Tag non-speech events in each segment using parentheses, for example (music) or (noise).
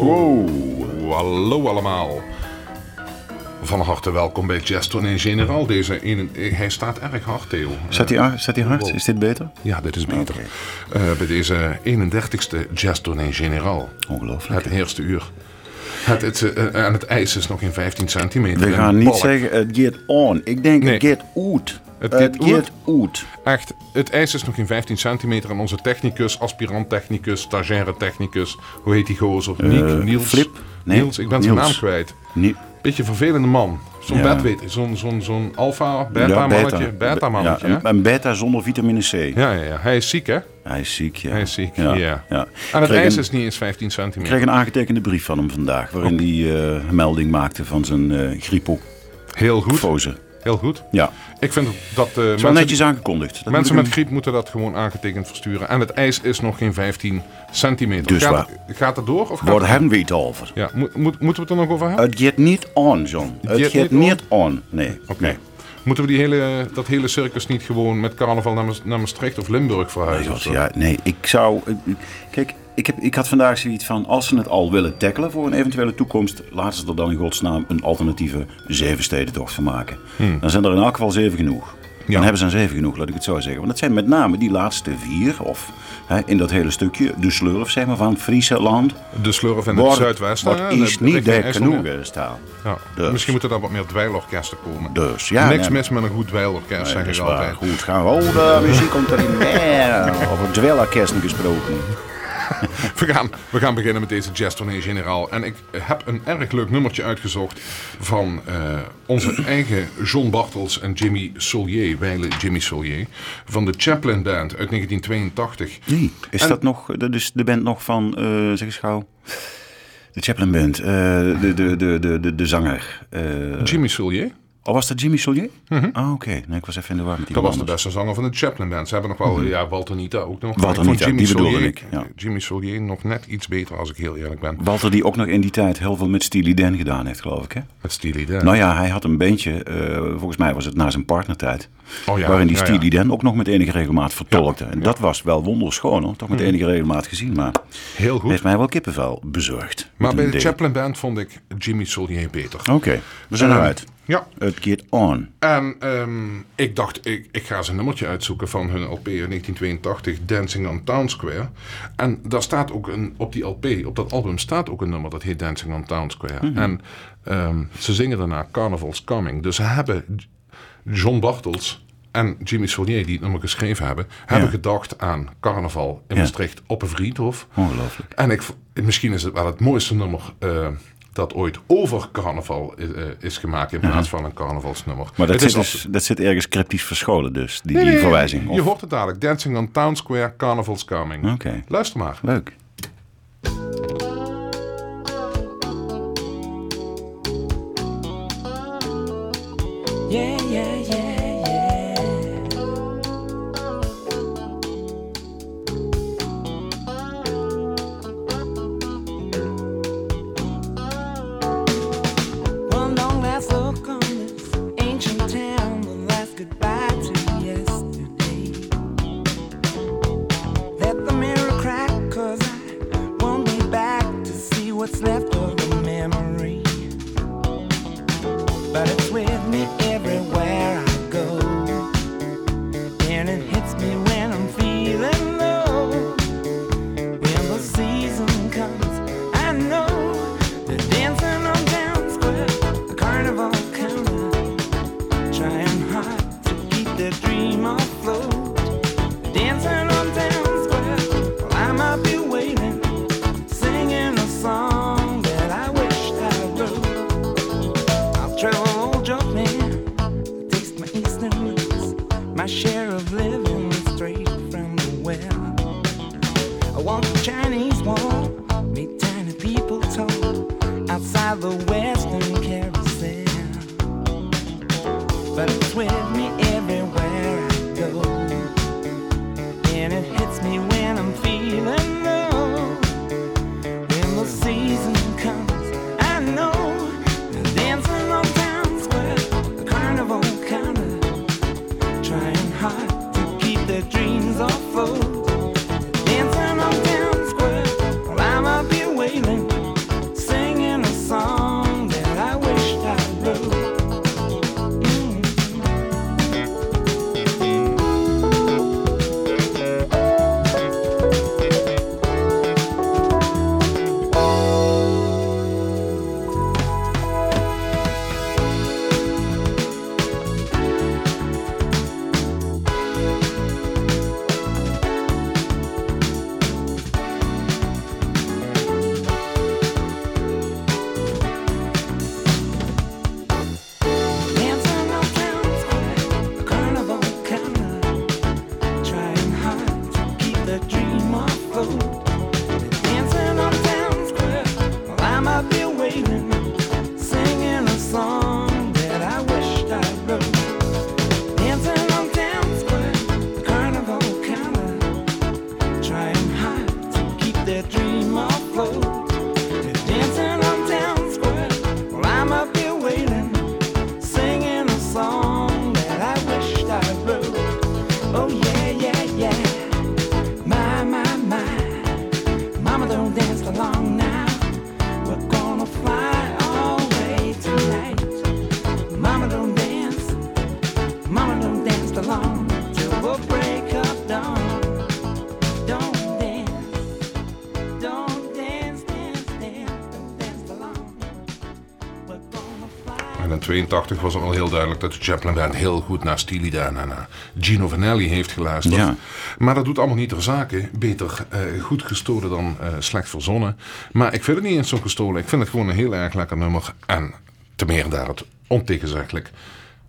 Wow. Hallo allemaal. Van harte welkom bij Jazz Tournee Generaal. Deze ene, hij staat erg hard, Theo. Staat hij ar- staat hij hard? Wow. Is dit beter? Ja, dit is beter. Eh, bij deze 31ste Jazz Tournee Generaal. Ongelooflijk. Het eerste uur. Het, het, eh, en het ijs is nog in 15 centimeter. We gaan niet zeggen het gaat on. Ik denk Nee. het gaat uit. Het gaat uit. Echt, het ijs is nog in 15 centimeter. En onze technicus, aspirant technicus, stagiaire technicus, hoe heet die gozer? Niek, Niels. Eh, Flip? Nee, Niels, ik ben zijn Niels. naam kwijt. Niet. Beetje vervelende man. Zo'n Ja. bedweter, zo'n zo'n zo'n alfa, beta Ja, mannetje, beta mannetje. Ja, hè? een, een beta zonder vitamine C. Ja, ja, ja. Hij is ziek, hè? Hij is ziek, ja. Hij is ziek, ja. ja. ja. En het Kreeg ijs een- is niet eens 15 Ik centimeter. kreeg een aangetekende brief van hem vandaag. Waarin hij eh, melding maakte van zijn eh griepofose. Heel goed, heel goed. Ja. Ik vind dat eh, Het is wel netjes aangekondigd. Dat mensen met griep moeten dat gewoon aangetekend versturen. En het ijs is nog geen 15 centimeter. Dus gaat, waar. gaat het door? Of Waar het, hebben we het over? ja, moet, moet, moeten we het er nog over hebben? Het gaat niet on, John. Het gaat niet on. Nee. Oké. Nee. Moeten we die hele, dat hele circus niet gewoon met carnaval naar, Maas- naar Maastricht of Limburg Nee, verhuizen? zo? ja, nee, ik zou. Kijk, ik, heb, ik had vandaag zoiets van. Als ze het al willen tackelen voor een eventuele toekomst. laten ze er dan in godsnaam een alternatieve zevenstedentocht van maken. Dan zijn er in elk geval zeven genoeg. Ja. Dan hebben ze een zeven genoeg, laat ik het zo zeggen. Want dat zijn met name die laatste vier. Of hè, in dat hele stukje. de slurf zeg maar, van Friesland. De slurf in het zuidwesten. Wat is de- niet IJsselmeer. genoeg staan. Ja. Dus. Misschien moeten er wat meer dweilorkesten komen. Dus ja. Niks nee, mis met een goed dweilorkest, nee, zeg ik altijd. Goed, gaan we. Oh, de muziek komt erin meer. (laughs) Over dwellerkersten gesproken. (laughs) We gaan, we gaan beginnen met deze Jazz Tournee Generaal. En ik heb een erg leuk nummertje uitgezocht van eh, onze eigen John Bartels en Jimmy Solier, wijle Jimmy Solier, van de Chaplin Band uit 1982. Nee, is En- dat nog, dat is de band nog van, eh, zeg eens gauw, de Chaplin Band, eh, de, de, de, de, de, de zanger. Jimmy Solier, oh, was dat Jimmy Solier? Ah, oké. Nee, ik was even in de war met die dat was de anders. beste zanger van de Chaplin Band. Ze hebben nog wel, ja, Walter Nita ook nog. Mhm. Walter Nita, Jimmy die bedoelde ik, ja. Jimmy Solier nog net iets beter, als ik heel eerlijk ben. Walter die ook nog in die tijd heel veel met Steely Dan gedaan heeft, geloof ik, hè? Met Steely Dan. Nou ja, hij had een bandje, eh, volgens mij was het na zijn partnertijd, Oh ja, waarin die ja. Steely Dan ook nog met enige regelmaat vertolkte. En. Mhm. dat was wel wonderschoon, hoor. Toch met enige regelmaat gezien, maar Heel goed. heeft mij wel kippenvel bezorgd. Maar bij de. Chaplin Band vond ik Jimmy Solier beter. Oké, we zijn Ehm, eruit. Ja, Het gaat on. En ehm, ik dacht, ik, ik ga eens een nummertje uitzoeken van hun LP uit 1982, Dancing on Town Square. En daar staat ook een, op die LP, op dat album staat ook een nummer dat heet Dancing on Town Square. En ehm, ze zingen daarna Carnival's Coming. Dus ze hebben John Bartels en Jimmy Solier, die het nummer geschreven hebben, hebben gedacht aan carnaval in Ja. Maastricht op een vriendhof. Ongelooflijk. En ik, misschien is het wel het mooiste nummer eh, dat ooit over carnaval is, eh, is gemaakt in plaats van een carnavalsnummer. Maar dat zit, als- dus, dat zit ergens cryptisch verscholen dus, die, Nee, die nee, verwijzing. Je hoort het dadelijk. Dancing on Town Square, Carnival's Coming. Oké. Luister maar. Leuk. Yeah, yeah, yeah, 82 was al heel duidelijk dat de Chaplin Band heel goed naar Steely Dan en naar Gino Vanelli heeft geluisterd. Ja. Maar dat doet allemaal niet ter zake. Beter eh, goed gestolen dan eh, slecht verzonnen. Maar ik vind het niet eens zo gestolen. Ik vind het gewoon een heel erg lekker nummer. En te meer daar het ontegenzeggelijk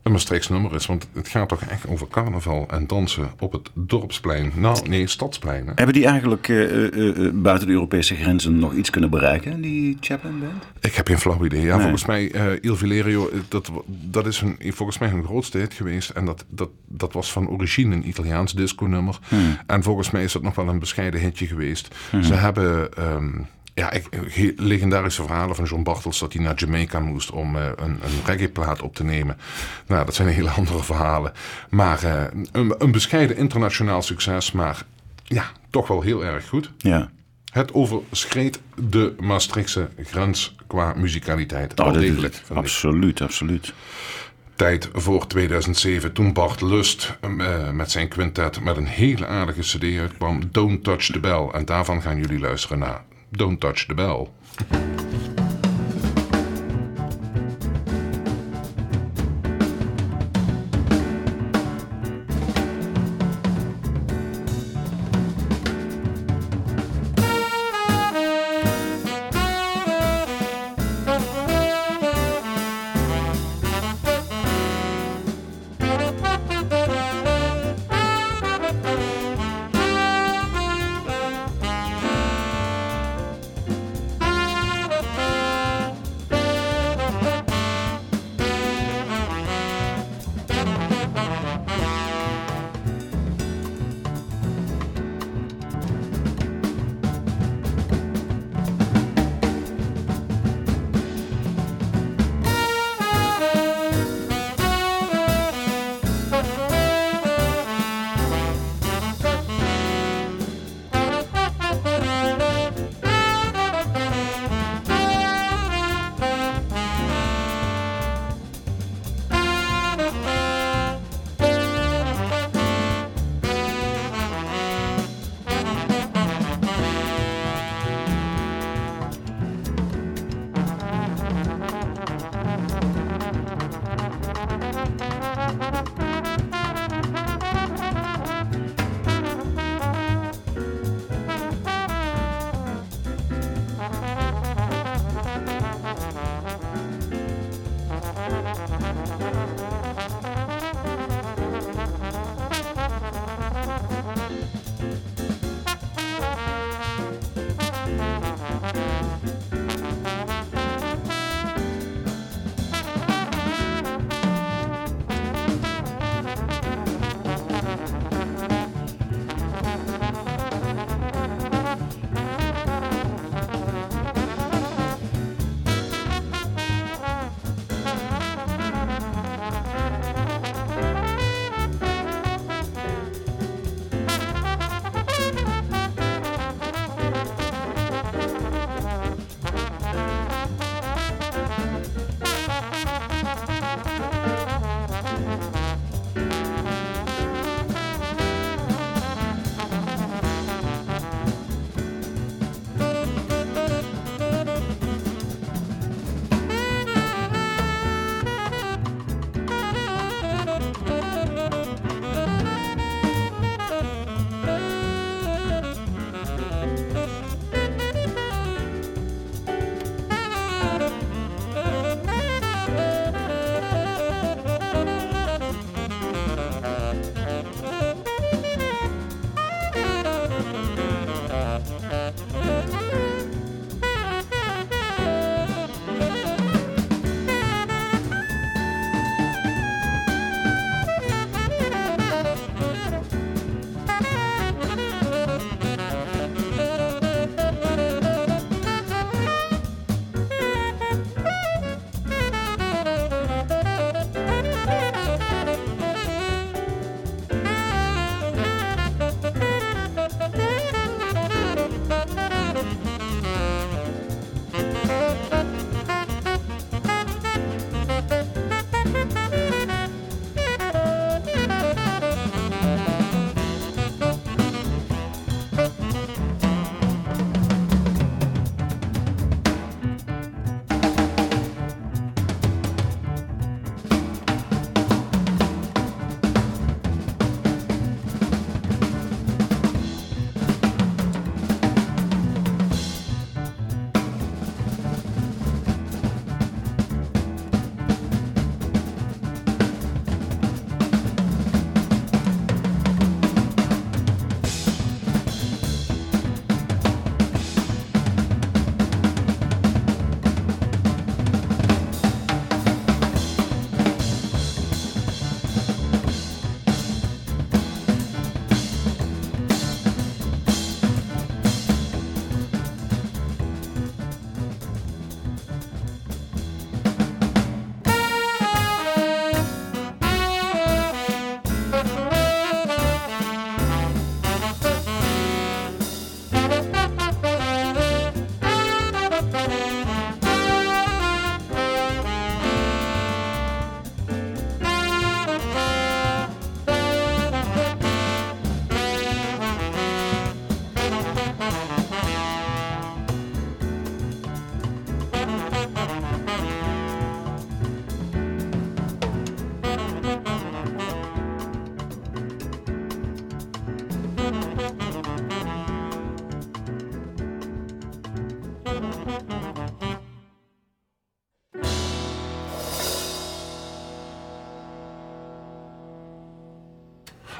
een Maastrichts nummer is. Want het gaat toch echt over carnaval en dansen op het dorpsplein. Nou, nee, stadsplein. hè. Hebben die eigenlijk eh, eh, eh, buiten de Europese grenzen nog iets kunnen bereiken, die Chaplin Band? Ik heb geen flauw idee. Ja, Nee. volgens mij, Il Valerio, dat, dat is hun, volgens mij hun grootste hit geweest. En dat, dat, dat was van origine een Italiaans disco-nummer. En volgens mij is dat nog wel een bescheiden hitje geweest. Ze hebben... ehm, ja, ik, ge- legendarische verhalen van John Bartels dat hij naar Jamaica moest om eh, een, een reggae-plaat op te nemen. Nou, dat zijn hele (laughs) andere verhalen. Maar eh, een, een bescheiden internationaal succes, maar ja, toch wel heel erg goed. Ja. Het overschreed de Maastrichtse grens qua muzikaliteit. Nou, Al degelijk. Absoluut, absoluut. Tijd voor 2007, toen Bart Lust eh, met zijn quintet met een hele aardige cd uitkwam. Don't Touch the Bell. En daarvan gaan jullie luisteren naar Don't Touch the Bell.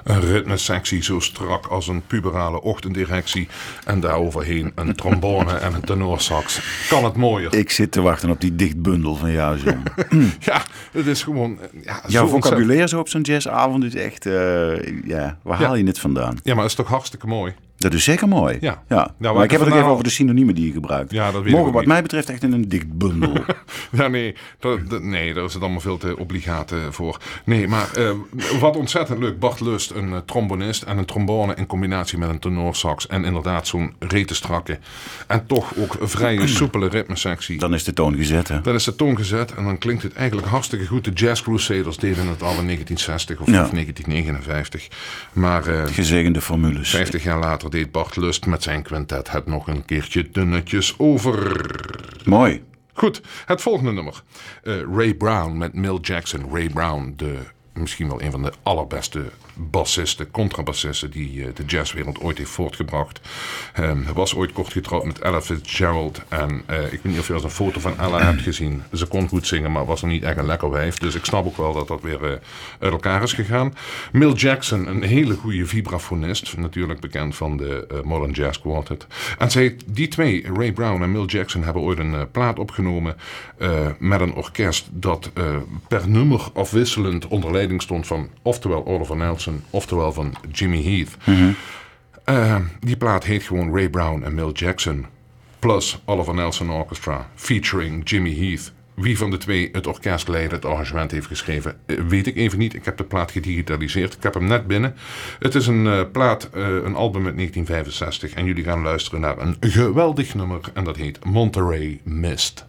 Een ritmesectie zo strak als een puberale ochtenderectie. En daaroverheen een (laughs) trombone en een tenorsax. Kan het mooier? Ik zit te wachten op die dichtbundel van jou, John. (laughs) Ja, het is gewoon... Ja, Jouw vocabulaire zo op zo'n jazzavond is echt... eh, ja, waar haal je het vandaan? Ja, maar dat is toch hartstikke mooi? Dat is zeker mooi. Ja. ja. Nou, maar ik heb het ook even al- over de synoniemen die je gebruikt. Ja, dat weet ik Mogen wat niet. mij betreft echt in een dichtbundel. (laughs) Ja, nee, dat, dat- nee, daar is het allemaal veel te obligaat eh, voor. Nee, maar eh, wat ontzettend leuk. Bart Lust, een eh, trombonist en een trombone in combinatie met een tenorsax. En inderdaad zo'n retenstrakke en toch ook een vrije (clears throat) soepele ritmesectie. Dan is de toon gezet, hè? Dan is de toon gezet en dan klinkt het eigenlijk hartstikke goed. De Jazz Crusaders deden het al in 1960 of, Ja. of 1959. Maar eh, Gezegende formules. 50 jaar later deed Bart Lust met zijn quintet het nog een keertje dunnetjes over. Mooi. Goed, het volgende nummer. Eh, Ray Brown met Mill Jackson. Ray Brown, de, misschien wel een van de allerbeste bassisten, contrabassisten die eh, de jazzwereld ooit heeft voortgebracht. Ehm, hij was ooit kort getrouwd met Ella Fitzgerald. En eh, ik weet niet of je eens een foto van Ella (clears throat) hebt gezien. Ze kon goed zingen, maar was nog niet echt een lekker wijf. Dus ik snap ook wel dat dat weer eh, uit elkaar is gegaan. Mill Jackson, een hele goede vibrafonist. Natuurlijk bekend van de Modern Jazz Quartet. En zij, die twee, Ray Brown en Mill Jackson, hebben ooit een plaat opgenomen met een orkest dat per nummer afwisselend onder leiding stond van oftewel Oliver Nelson, oftewel van Jimmy Heath. Eh, die plaat heet gewoon Ray Brown en Mill Jackson. Plus Oliver Nelson Orchestra, featuring Jimmy Heath. Wie van de twee het orkest leidde, het arrangement heeft geschreven, eh, weet ik even niet. Ik heb de plaat gedigitaliseerd. Ik heb hem net binnen. Het is een eh, plaat, een album uit 1965. En jullie gaan luisteren naar een geweldig nummer. En dat heet Monterey Mist.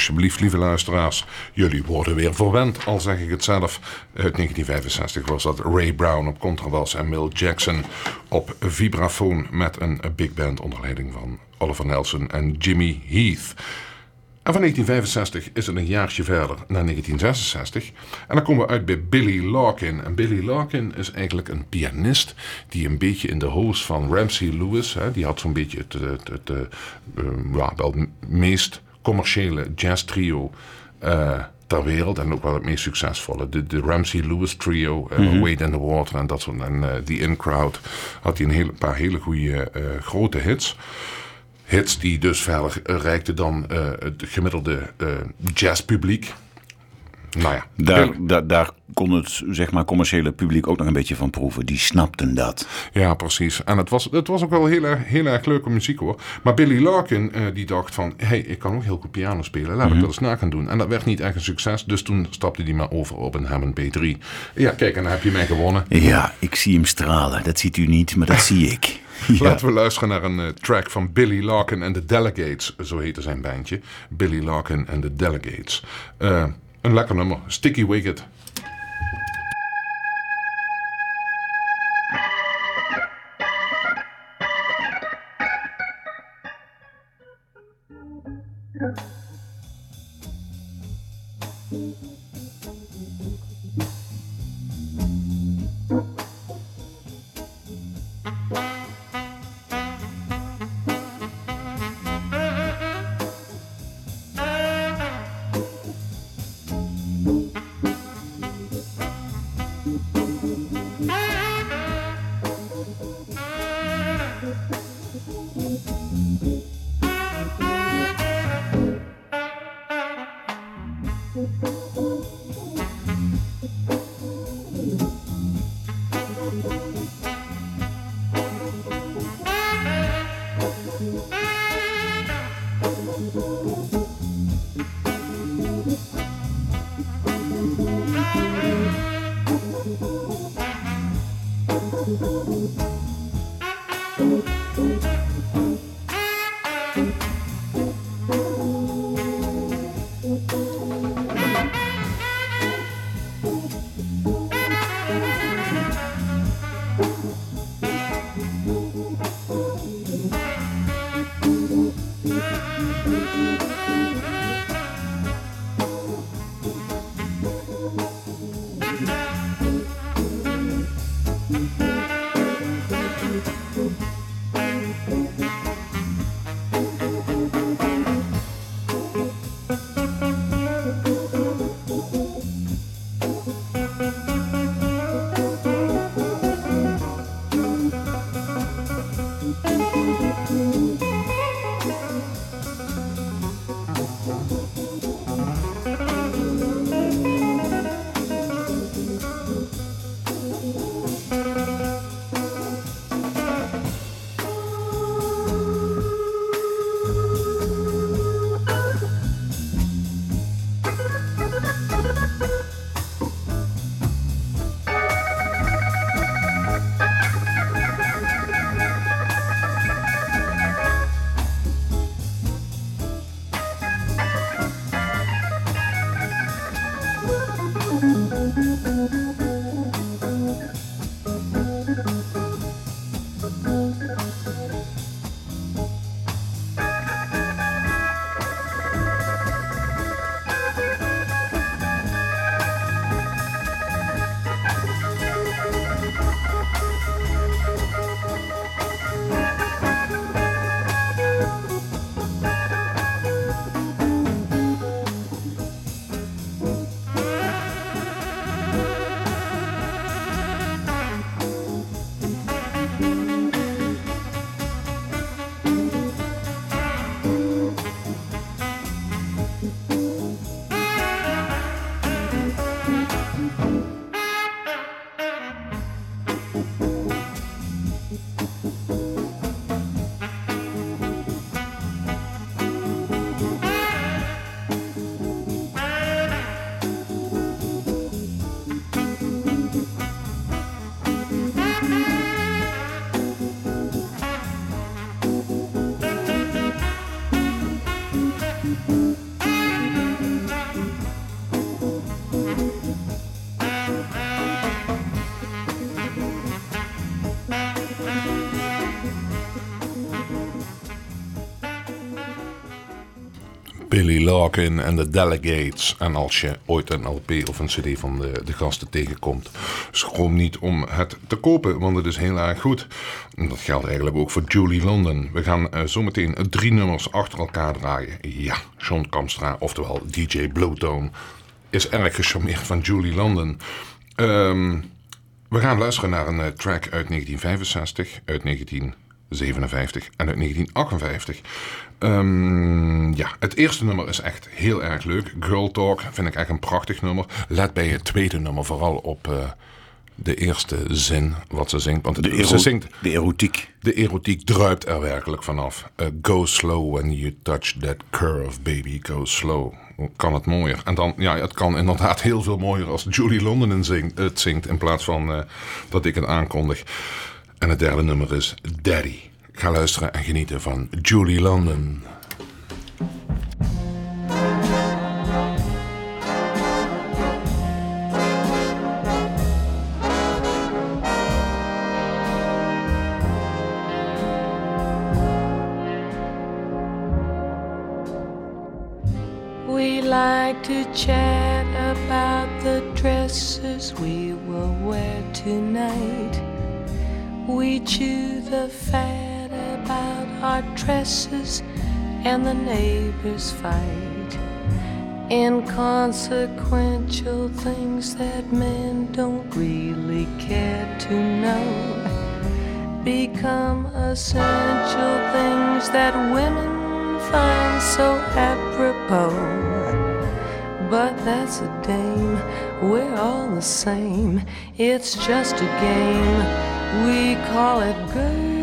Alsjeblieft, lieve luisteraars, jullie worden weer verwend, al zeg ik het zelf. Uit 1965 was dat Ray Brown op contrabas en Mill Jackson op vibrafoon met een big band onder leiding van Oliver Nelson en Jimmy Heath. En van 1965 is het een jaartje verder naar 1966. En dan komen we uit bij Billy Larkin. En Billy Larkin is eigenlijk een pianist die een beetje in de hoos van Ramsey Lewis, hè, die had zo'n beetje het, het, ja, wel meest commerciële jazz trio uh, ter wereld en ook wel het meest succesvolle. De, de Ramsey Lewis trio, uh, mm -hmm. Wade in the Water en dat soort. En uh, The In Crowd had hij een hele, paar hele goede grote hits hits die dus verder reikten dan het gemiddelde jazzpubliek. Nou ja, daar, daar, daar kon het zeg maar, commerciële publiek ook nog een beetje van proeven. Die snapten dat. Ja, precies. En het was, het was ook wel heel erg, heel erg leuke muziek hoor. Maar Billy Larkin uh, die dacht van... hé, hey, ik kan ook heel goed piano spelen. Laat mm -hmm. ik dat eens na gaan doen. En dat werd niet echt een succes. Dus toen stapte hij maar over op een Hammond B3. Ja, kijk, en dan heb je mij gewonnen. Ja, ik zie hem stralen. Dat ziet u niet, maar dat zie ik. (laughs) Ja. Laten we luisteren naar een uh, track van Billy Larkin en the Delegates. Zo heette zijn bandje. Billy Larkin en the Delegates. Uh, een lekker nummer. Sticky Wicket. Larkin en de Delegates. En als je ooit een LP of een CD van de, de gasten tegenkomt, schroom niet om het te kopen, want het is heel erg goed. En dat geldt eigenlijk ook voor Julie London. We gaan eh, zometeen drie nummers achter elkaar draaien. Ja, John Kamstra, oftewel DJ Bluetone, is erg gecharmeerd van Julie London. Ehm, we gaan luisteren naar een eh, track uit 1965, uit 1957 en uit 1958. Ehm, ja, het eerste nummer is echt heel erg leuk. Girl Talk vind ik echt een prachtig nummer. Let bij het tweede nummer vooral op eh, de eerste zin wat ze zingt. Want De, ze zingt, de erotiek. de erotiek druipt er werkelijk vanaf. Uh, go slow when you touch that curve, baby, go slow. Kan het mooier? En dan, ja, het kan inderdaad (laughs) heel veel mooier als Julie London het zingt, het zingt in plaats van eh, dat ik het aankondig. En het derde nummer is Daddy. Ga luisteren en genieten van Julie London. We like to chat about the dresses we will wear tonight. We chew the fat about our dresses and the neighbors fight. Inconsequential things that men don't really care to know become essential things that women find so apropos. But that's a dame, we're all the same. It's just a game, we call it girl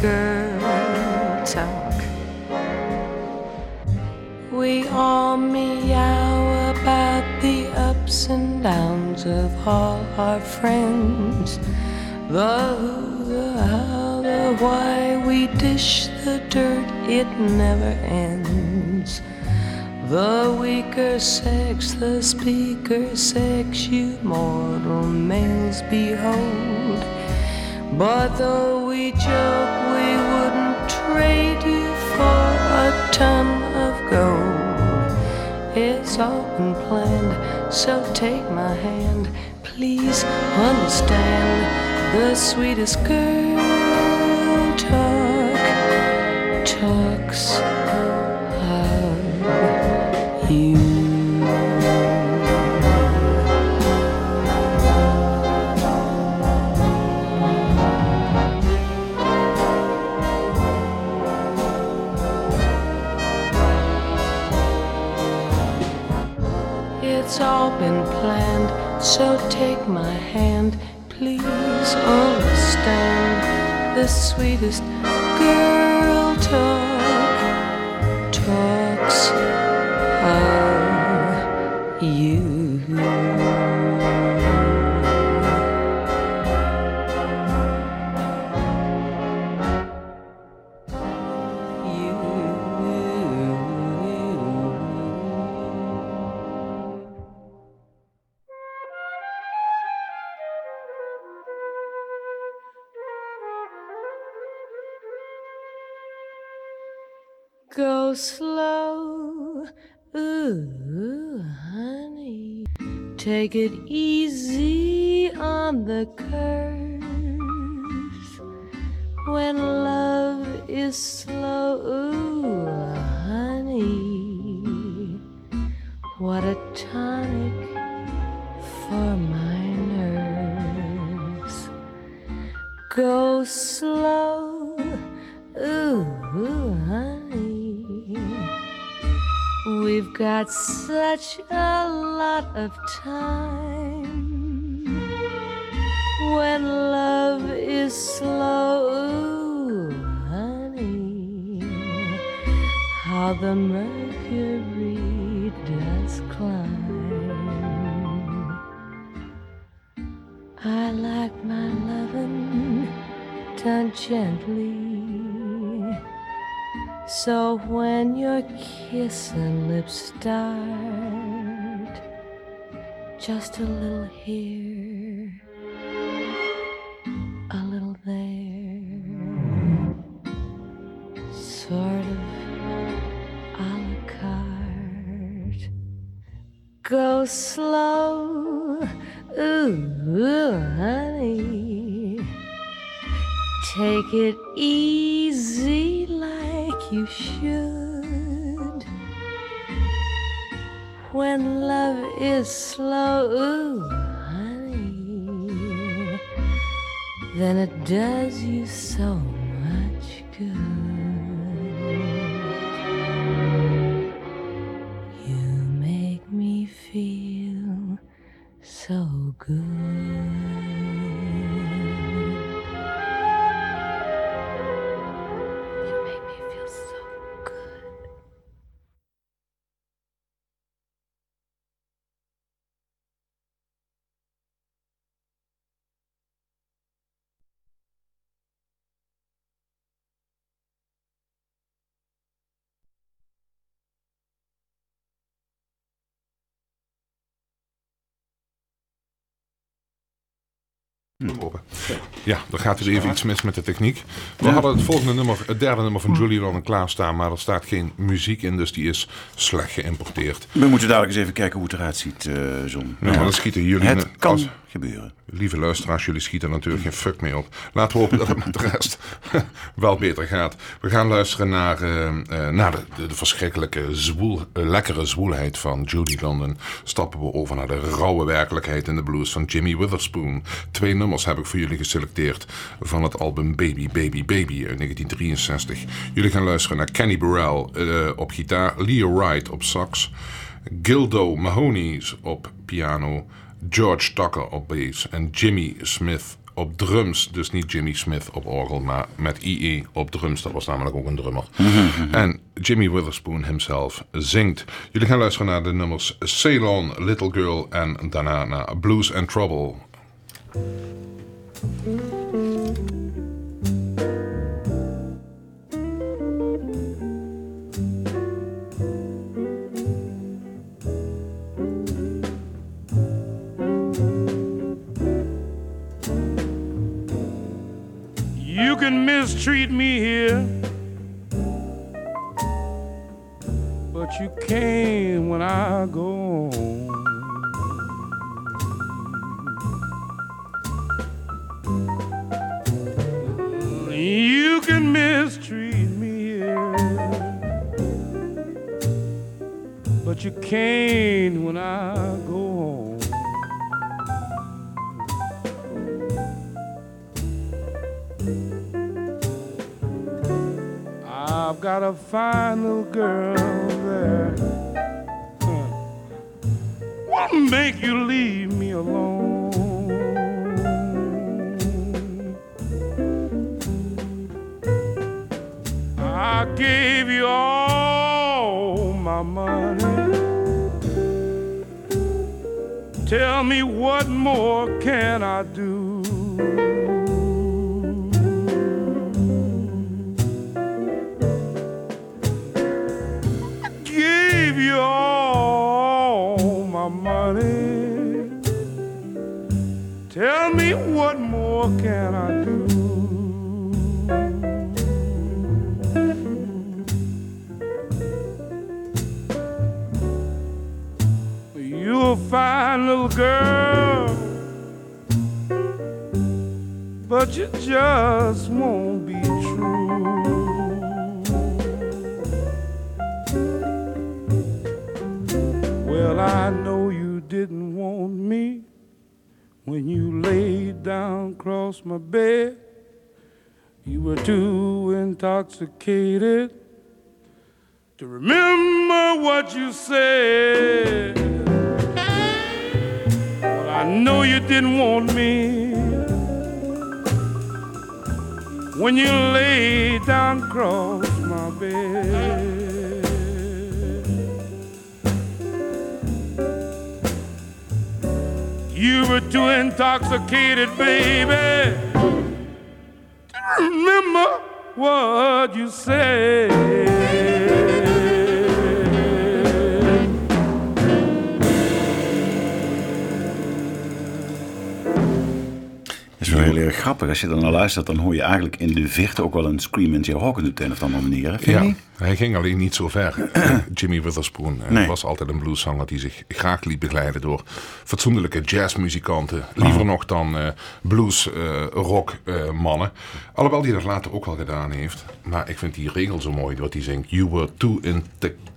Girl talk. We all meow about the ups and downs of all our friends. The who, the how, the why, we dish the dirt, it never ends. The weaker sex, the speaker sex, you mortal males behold. But though we joke, you for a ton of gold. It's all been planned, so take my hand. Please understand the sweetest girl talk talks so take my hand. Please understand the sweetest girl ooh, honey. Take it easy on the curves. When love is slow, ooh, honey. What a tonic for my nerves. Go slow, We've got such a lot of time. When love is slow, honey. How the mercury does climb. I like my lovin' done gently. So when your kissing lips start, just a little here, a little there, sort of a la carte. Go slow, ooh, ooh honey, take it easy you should. When love is slow, ooh, honey, then it does you so much good. You make me feel so good. Open. Ja, er gaat weer even iets mis met de techniek. We hadden het volgende nummer, het derde nummer van Julie London klaarstaan, maar er staat geen muziek in, dus die is slecht geïmporteerd. We moeten dadelijk eens even kijken hoe het eruit ziet, eh John. Ja, maar dan schieten jullie... het kan als- gebeuren. Lieve luisteraars, jullie schieten natuurlijk geen fuck mee op. Laten we hopen dat het met de rest (laughs) wel beter gaat. We gaan luisteren naar, eh, eh, naar de, de, verschrikkelijke, eh, lekkere zwoelheid van Judy London. Stappen we over naar de rauwe werkelijkheid in de blues van Jimmy Witherspoon. Twee nummers heb ik voor jullie geselecteerd van het album Baby Baby Baby uit 1963. Jullie gaan luisteren naar Kenny Burrell op gitaar, Leo Wright op sax, Gildo Mahoney's op piano, George Tucker op bass en Jimmy Smith op drums. Dus niet Jimmy Smith op orgel, maar met IE op drums. Dat was namelijk ook een drummer. En Jimmy Witherspoon himself zingt. Jullie gaan luisteren naar de nummers Sail On, Little Girl en daarna naar Blues and Trouble. You can mistreat me here, but you can't when I go home. You can mistreat me here, but you can't when I go got a fine little girl there. What make you leave me alone? I gave you all my money. Tell me what more can I do? What can I do? You're a fine little girl, but you just won't across my bed. You were too intoxicated to remember what you said. Well, I know you didn't want me when you lay down across my bed. You were too intoxicated, baby, to remember what you said. Heel erg grappig. Als je er naar luistert, dan hoor je eigenlijk in de verte ook wel een Screaming Jay Hawkins op de een of andere manier. hè? Je Ja, niet? hij ging alleen niet zo ver. (clears throat) Jimmy Witherspoon eh, Nee. was altijd een blueszanger die zich graag liet begeleiden door fatsoenlijke jazzmuzikanten. Liever nog dan eh, blues eh, rock eh, mannen. Alhoewel hij dat later ook wel gedaan heeft. Maar ik vind die regel zo mooi wat hij zingt. You were too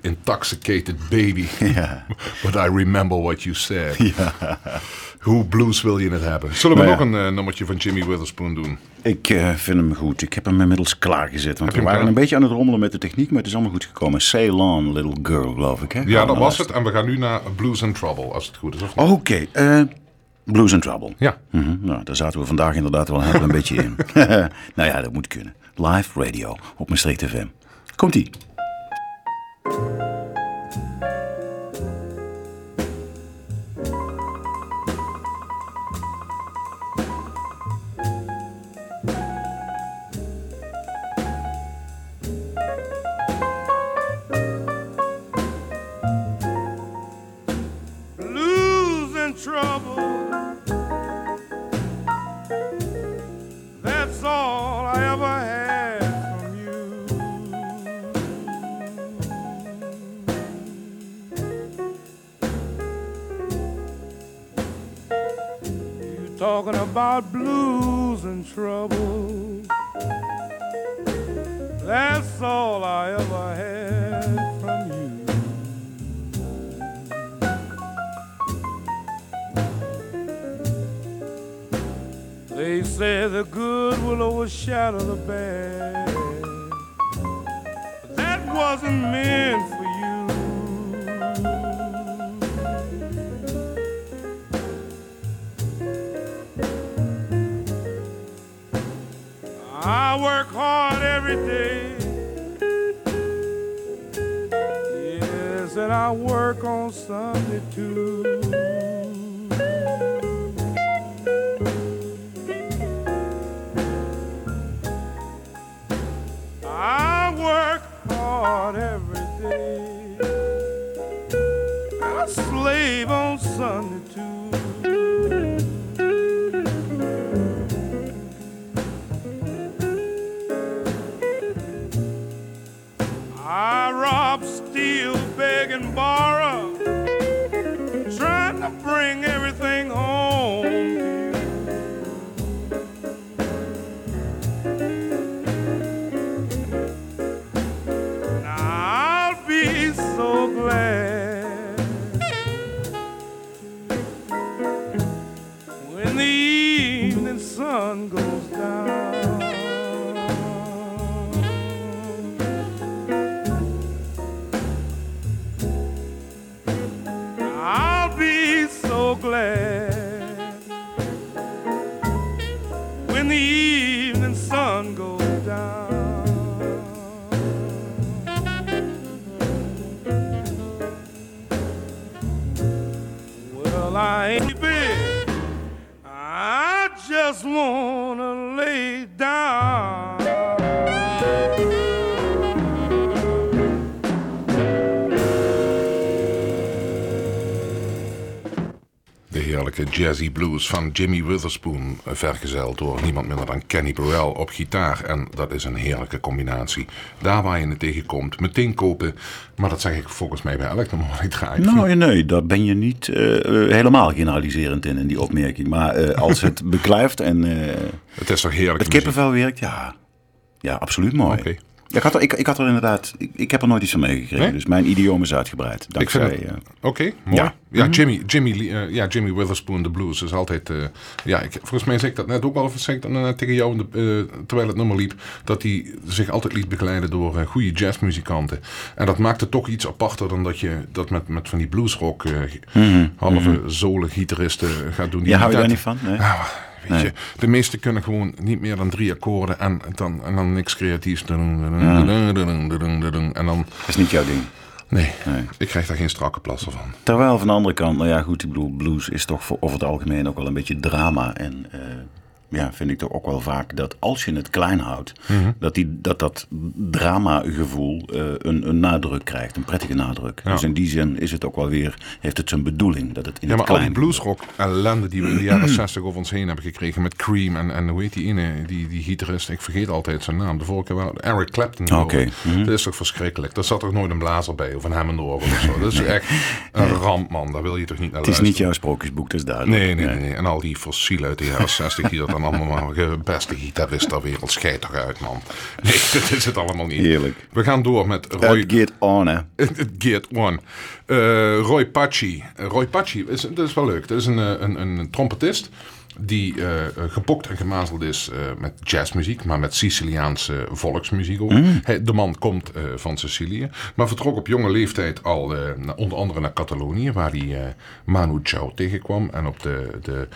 intoxicated baby. (laughs) But I remember what you said. (laughs) Hoe blues wil je het hebben? Zullen we Nou nog een eh, nummertje van Jimmy Witherspoon doen? Ik eh, vind hem goed. Ik heb hem inmiddels klaargezet. Want we waren klaar? een beetje aan het rommelen met de techniek, maar het is allemaal goed gekomen. Sail on, little girl, geloof ik. Hè? Ja, dat was het. En we gaan nu naar Blues and Trouble, als het goed is. Oké, eh, Blues and Trouble. Ja. Mhm, nou, daar zaten we vandaag inderdaad wel een beetje in. (laughs) nou ja, dat moet kunnen. Live radio op Maastricht FM. Komt-ie. About blues and trouble. That's all I ever had from you. They say the good will overshadow the bad. Sun goes down. Jazzy blues van Jimmy Witherspoon, eh, vergezeld door niemand minder dan Kenny Burrell op gitaar. En dat is een heerlijke combinatie. Daar waar je het tegenkomt, meteen kopen. Maar dat zeg ik volgens mij bij elk nummer wat ik draai. Nou, nee, daar ben je niet eh, eh, helemaal generaliserend in, in die opmerking. Maar als het (laughs) beklijft en Het is toch heerlijk. het kippenvel werkt, ja, ja absoluut mooi. Oké. Ik, had er, ik, ik had er inderdaad, ik, ik heb er nooit iets van meegekregen. Nee? Dus mijn idioom is uitgebreid. Ik vind Dankzij, het- eh, Oké, mooi. Ja, Ja. Jimmy, Jimmy, eh, ja, Jimmy Witherspoon, de blues, is altijd... eh, ja, ik, volgens mij zei ik dat net ook al, of zei ik dat net tegen jou, de, eh, terwijl het nummer liep, dat hij zich altijd liet begeleiden door goede jazzmuzikanten. En dat maakte toch iets aparter dan dat je dat met, met van die bluesrock, eh halve zolen gitaristen gaat doen. Die ja, hou je daar niet van? Nee? Weet Nee. je, de meesten kunnen gewoon niet meer dan drie akkoorden en dan, en dan niks creatiefs. En dan, Dat is niet jouw ding. nee, Nee. ik krijg daar geen strakke plassen van. Terwijl van de andere kant, nou ja goed, ik bedoel, blues is toch voor, over het algemeen ook wel een beetje drama. En eh, ja, vind ik toch ook wel vaak dat als je het klein houdt, Mhm. dat, die, dat dat drama-gevoel eh, een, een nadruk krijgt, een prettige nadruk. Dus in die zin is het ook wel weer, heeft het zijn bedoeling dat het in Ja, het maar al die klein... bluesrock ellende die we in de jaren (clears throat) 60 over ons heen hebben gekregen met Cream en, en hoe heet die ene, die, die gitarist, ik vergeet altijd zijn naam, de vorige keer wel, Eric Clapton. Oké, ik. Dat is toch verschrikkelijk. Daar zat toch nooit een blazer bij of een Hammond-orgel of zo. (laughs) Dat is echt een ramp, man. Daar wil je toch niet naar Het is luisteren. niet jouw sprookjesboek, dat is duidelijk. Nee, nee, nee, nee. En al die fossielen uit de jaren 60 die dat dan allemaal maar de beste gitarist ter wereld scheidt toch uit, man. (laughs) Nee, dat is het allemaal niet. Heerlijk. We gaan door met Roy... Uh, get on, hè. Geert One. (laughs) Eh, Roy Paci. Eh, Roy Paci, is, dat is wel leuk. Dat is een, eh, een, een trompetist die eh, gepokt en gemazeld is eh, met jazzmuziek, maar met Siciliaanse volksmuziek ook. Hij, de man komt van Sicilië, maar vertrok op jonge leeftijd al naar- onder andere naar Catalonië, waar hij Manu Chao tegenkwam. En op de, de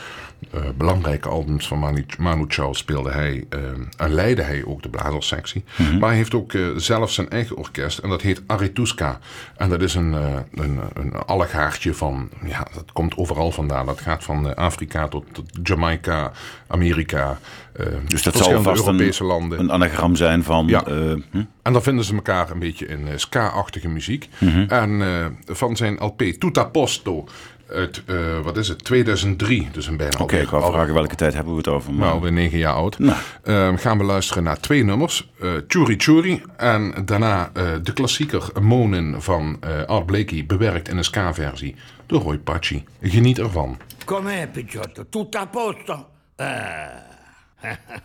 belangrijke albums van Manu, Manu Chao speelde hij en leidde hij ook de blazerssectie. Maar hij heeft ook zelf zijn eigen orkest en dat heet Aretuska. En dat is een, een, een allegaartje van, ja, dat komt overal vandaan. Dat gaat van Afrika tot, tot Jamaica, Amerika, eh, Dus dat zal vast Europese een, landen. een anagram zijn van... Ja. eh, hm? En dan vinden ze elkaar een beetje in eh, ska-achtige muziek. Mhm. En van zijn LP Tutta Posto uit, wat is het, 2003. Dus een bijna Oké, alweer- ik wou vragen welke tijd hebben we het over. maar Maar, alweer negen jaar oud. Nou. Ehm, gaan we luisteren naar twee nummers. eh Churi Churi en daarna de klassieker Monen van Art Blakey, bewerkt in een ska-versie door Roy Paci. Geniet ervan. Com'è, Picciotto? Tutto a posto? Eh.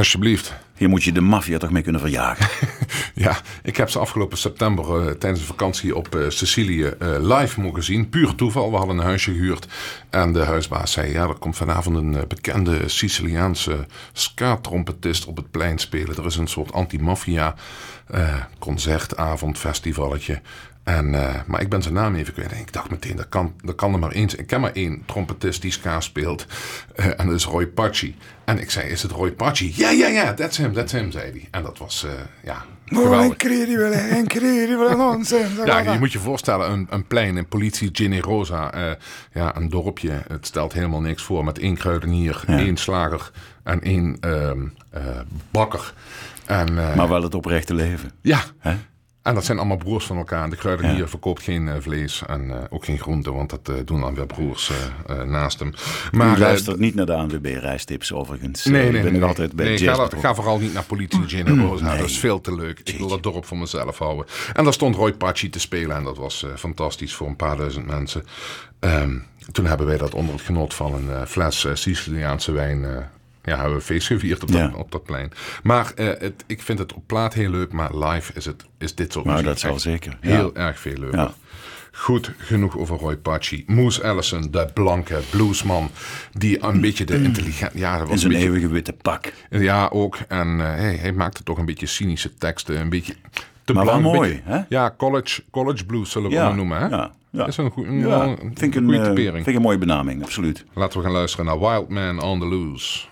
Alsjeblieft. Hier moet je de maffia toch mee kunnen verjagen. (laughs) Ja, ik heb ze afgelopen september eh, tijdens een vakantie op eh, Sicilië eh, live mogen zien. Puur toeval. We hadden een huisje gehuurd. En de huisbaas zei: Ja, er komt vanavond een bekende Siciliaanse ska-trompetist op het plein spelen. Er is een soort anti-maffia concertavond, festivalletje. En, eh, maar ik ben zijn naam even kwijt. En ik dacht meteen, dat kan, dat kan er maar één zijn. Ik ken maar één trompetist die ska speelt. Eh, en dat is Roy Paci. En ik zei, is het Roy Paci? Ja, ja, ja, that's him, that's him, zei hij. En dat was, eh, ja, Oh, geweldig. incredibile, incredibile nonsense. Ja, je moet je voorstellen, een, een plein, een politie Generosa, eh ja, een dorpje. Het stelt helemaal niks voor met één kruidenier, één slager en één ehm, eh, bakker. En, eh, maar wel het oprechte leven. ja, Hè? En dat zijn allemaal broers van elkaar. De kruidenier Ja. verkoopt geen eh, vlees en eh, ook geen groenten, want dat eh, doen dan weer broers naast hem. Maar U luistert niet naar de ANWB-reistips overigens. Nee, nee, ik ben nee. altijd bij nee, ga, dat- ga vooral niet naar politie Generosa. Nee. Dat is veel te leuk. Ik wil dat dorp voor mezelf houden. En daar stond Roy Paci te spelen. En dat was fantastisch voor een paar duizend mensen. Ehm, toen hebben wij dat onder het genot van een fles Siciliaanse wijn... ja, hebben we een feest gevierd op dat, Ja. op dat plein. Maar eh, het, ik vind het op plaat heel leuk. Maar live is, het, is dit soort muziek dat zal zeker, ja. Heel erg veel leuker. Ja. Goed genoeg over Roy Paci. Moose Allison, de blanke bluesman. Die een beetje de intelligent... Ja, dat was In een zijn beetje eeuwige witte pak. ja, ook. En eh, hij, hij maakte toch een beetje cynische teksten. Een beetje te Maar blank, mooi, beetje- hè? Ja, college, college blues zullen we Ja, noemen. Hè? ja, ja. Dat is een, goe- een, Ja, een vind ik een, goede eh, vind ik een mooie benaming, absoluut. Laten we gaan luisteren naar Wild Man on the Loose.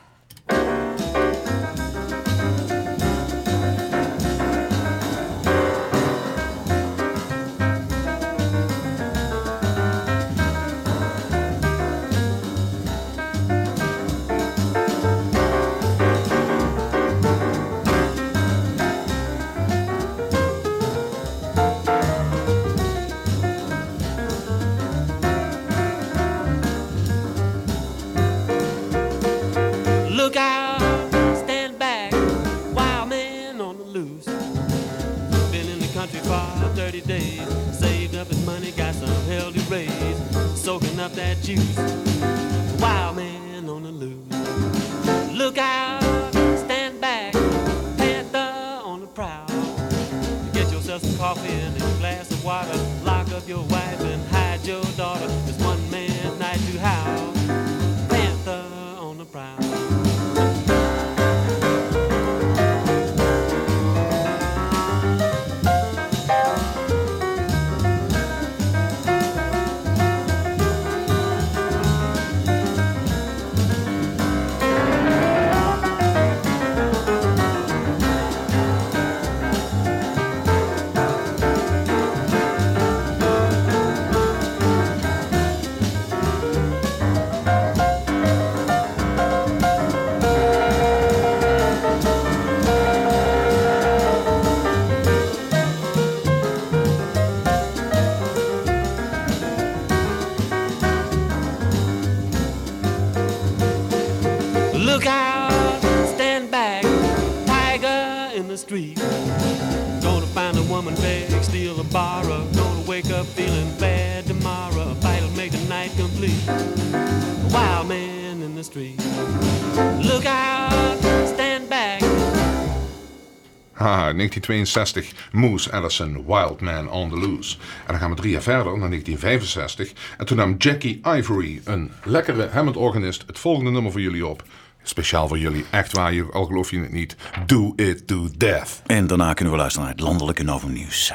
1962. Moose Allison, Wild Man on the Loose. En dan gaan we drie jaar verder, naar 1965. En toen nam Jackie Ivory, een lekkere Hammond-organist, het volgende nummer voor jullie op. Speciaal voor jullie, echt waar, al geloof je het niet. Do It To Death. En daarna kunnen we luisteren naar het landelijke Novum Nieuws.